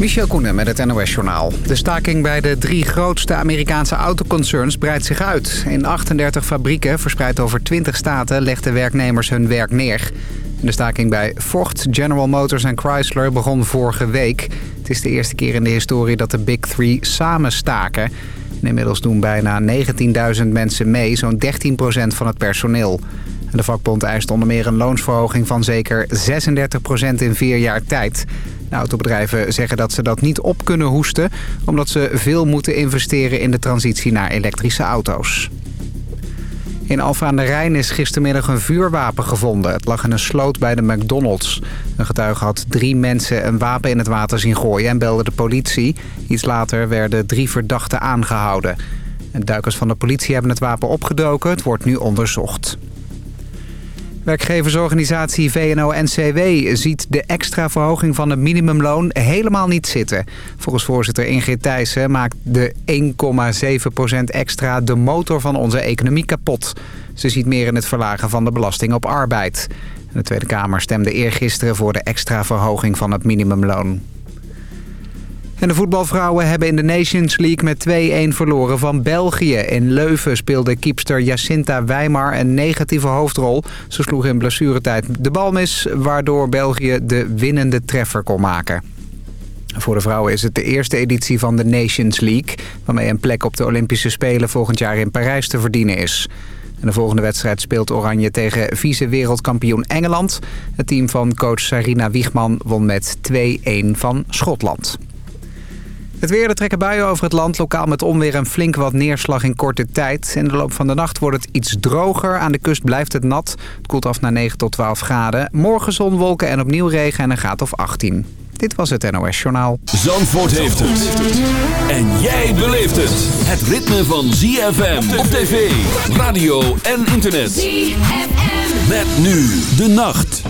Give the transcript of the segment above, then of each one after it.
Michel Koenen met het NOS-journaal. De staking bij de drie grootste Amerikaanse autoconcerns breidt zich uit. In 38 fabrieken, verspreid over 20 staten, legden werknemers hun werk neer. De staking bij Ford, General Motors en Chrysler begon vorige week. Het is de eerste keer in de historie dat de Big Three samen staken. inmiddels doen bijna 19.000 mensen mee, zo'n 13% van het personeel. De vakbond eist onder meer een loonsverhoging van zeker 36% in vier jaar tijd. Autobedrijven zeggen dat ze dat niet op kunnen hoesten... omdat ze veel moeten investeren in de transitie naar elektrische auto's. In Alfa aan de Rijn is gistermiddag een vuurwapen gevonden. Het lag in een sloot bij de McDonald's. Een getuige had drie mensen een wapen in het water zien gooien en belde de politie. Iets later werden drie verdachten aangehouden. De duikers van de politie hebben het wapen opgedoken. Het wordt nu onderzocht. Werkgeversorganisatie VNO-NCW ziet de extra verhoging van het minimumloon helemaal niet zitten. Volgens voorzitter Ingrid Thijssen maakt de 1,7% extra de motor van onze economie kapot. Ze ziet meer in het verlagen van de belasting op arbeid. De Tweede Kamer stemde eergisteren voor de extra verhoging van het minimumloon. En de voetbalvrouwen hebben in de Nations League met 2-1 verloren van België. In Leuven speelde kiepster Jacinta Weimar een negatieve hoofdrol. Ze sloeg in blessuretijd de bal mis, waardoor België de winnende treffer kon maken. Voor de vrouwen is het de eerste editie van de Nations League... waarmee een plek op de Olympische Spelen volgend jaar in Parijs te verdienen is. En de volgende wedstrijd speelt Oranje tegen vice-wereldkampioen Engeland. Het team van coach Sarina Wiegman won met 2-1 van Schotland. Het weer, er trekken buien over het land. Lokaal met onweer en flink wat neerslag in korte tijd. In de loop van de nacht wordt het iets droger. Aan de kust blijft het nat. Het koelt af naar 9 tot 12 graden. Morgen zon, wolken en opnieuw regen en een graad of 18. Dit was het NOS Journaal. Zandvoort heeft het. En jij beleeft het. Het ritme van ZFM op tv, radio en internet. ZFM. Met nu de nacht.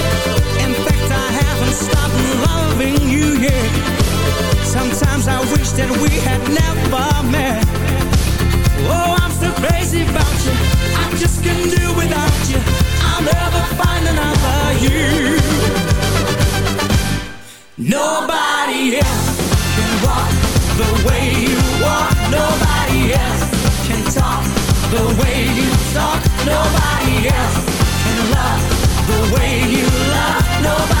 Nobody else can do without you. I'll never find another you can walk the way you walk. Nobody else can talk the way you talk. Nobody else can love the way you love. Nobody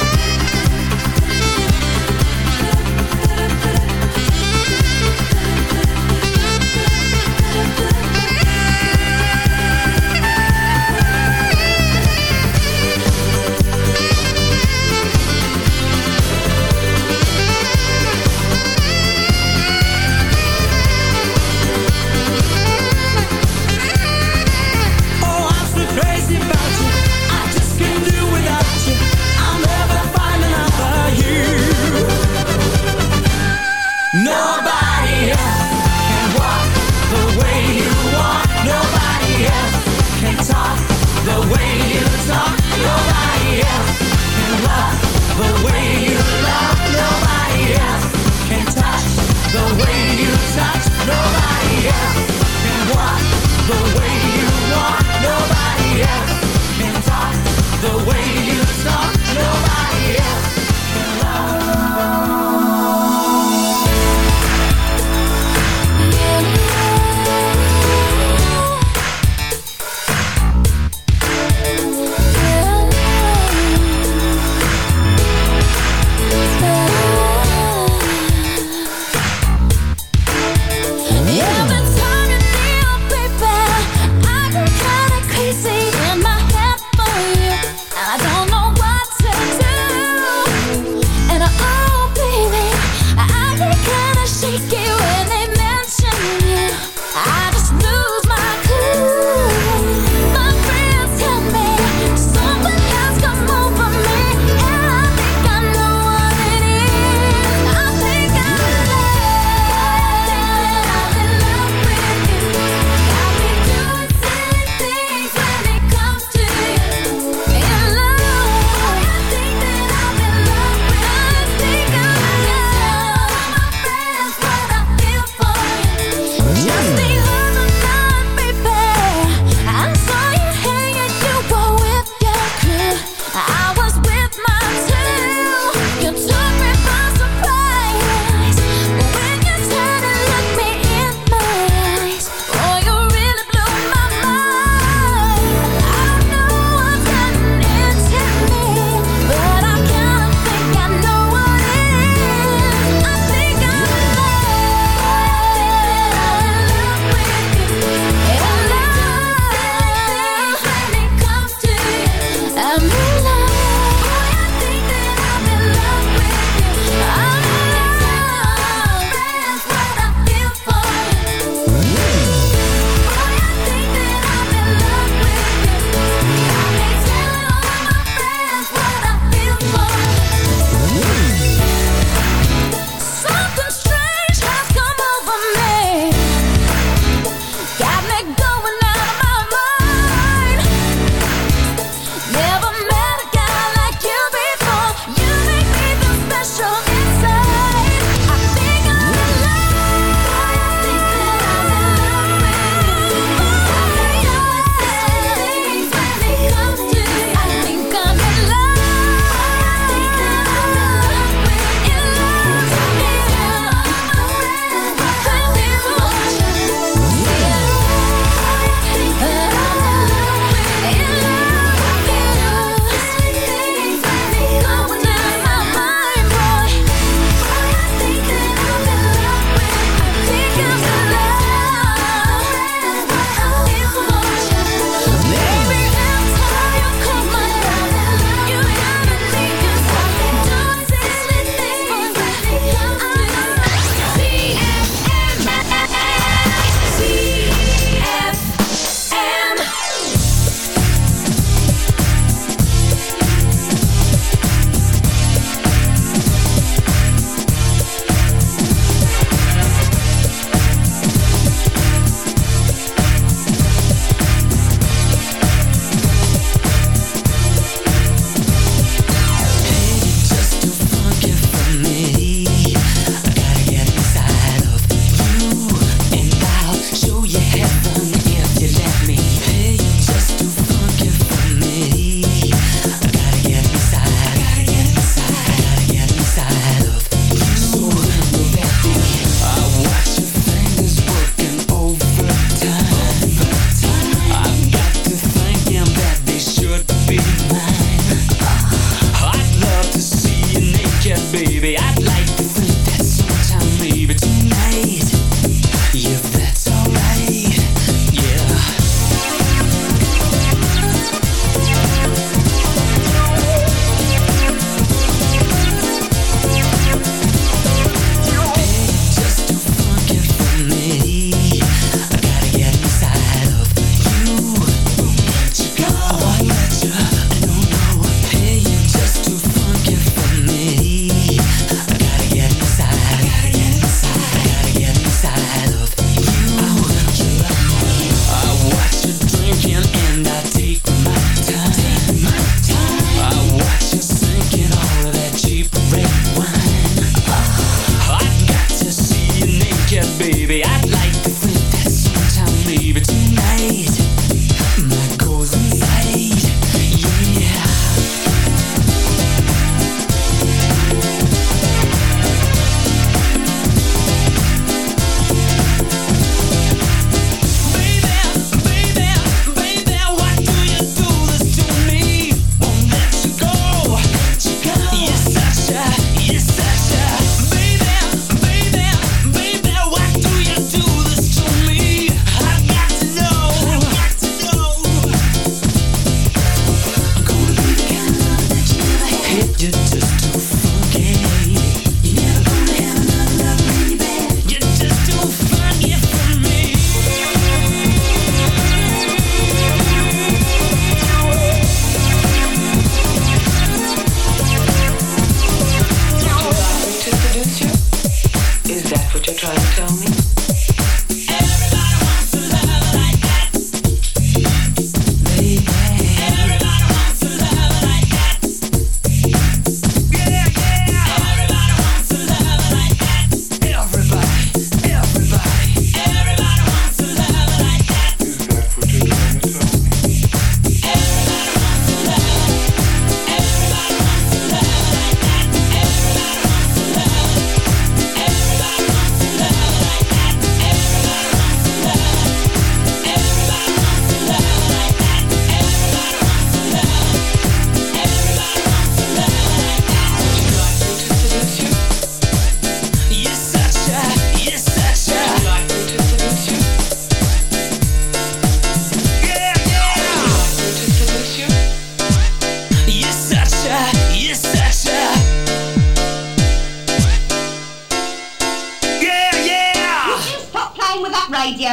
baby. I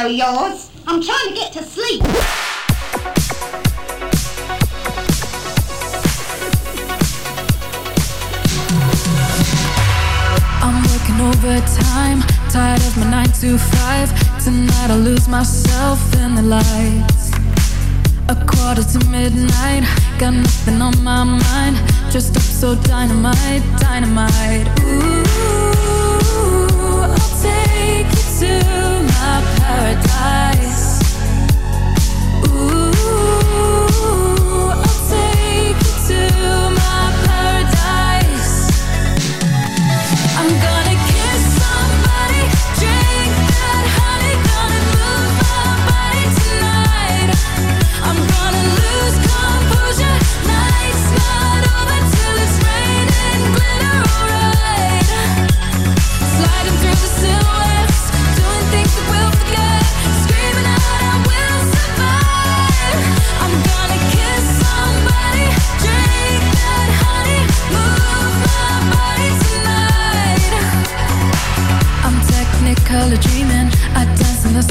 yours. I'm trying to get to sleep. I'm working overtime, tired of my 9 to 5 Tonight I'll lose myself in the lights A quarter to midnight, got nothing on my mind Just up so dynamite, dynamite Ooh, I'll take you to my paradise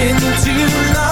been too long.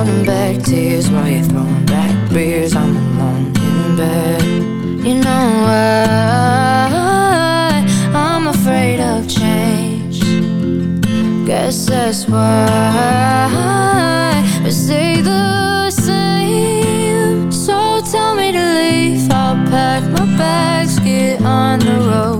holding back tears while you're throwing back beers. I'm alone in bed. You know why I'm afraid of change. Guess that's why we stay the same. So tell me to leave. I'll pack my bags, get on the road.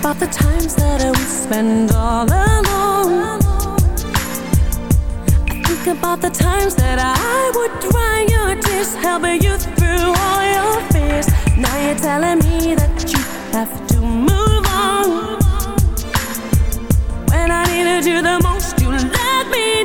About the times that I would spend all alone. I think about the times that I would dry your tears Helping you through all your fears. Now you're telling me that you have to move on. When I needed you the most, you let me